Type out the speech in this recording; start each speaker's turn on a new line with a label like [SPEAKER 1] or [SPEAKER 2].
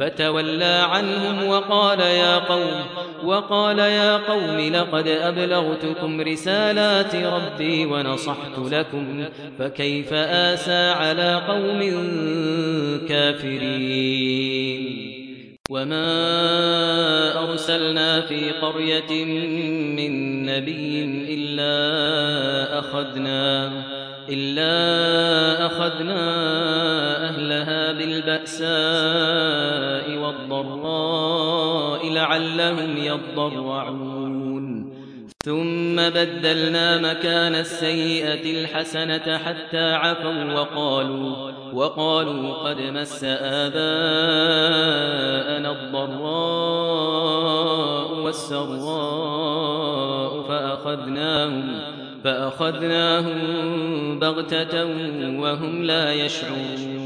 [SPEAKER 1] فتولى عنهم وقال يا قوم وقال يا قوم لقد أبلغتكم رسالات ربي ونصحت لكم فكيف آسى على قوم كافرين؟ وما أرسلنا في قرية من نبي إلا أخذنا إلا أخذنا بالبأساء والضراء لعلهم يضرعون. ثم بدلنا مكان السيئة الحسنة حتى عفوا وقالوا وقالوا قد مس آباءنا الضراء والسراء فأخذناهم فأخذناهم بغتة وهم لا يشعرون.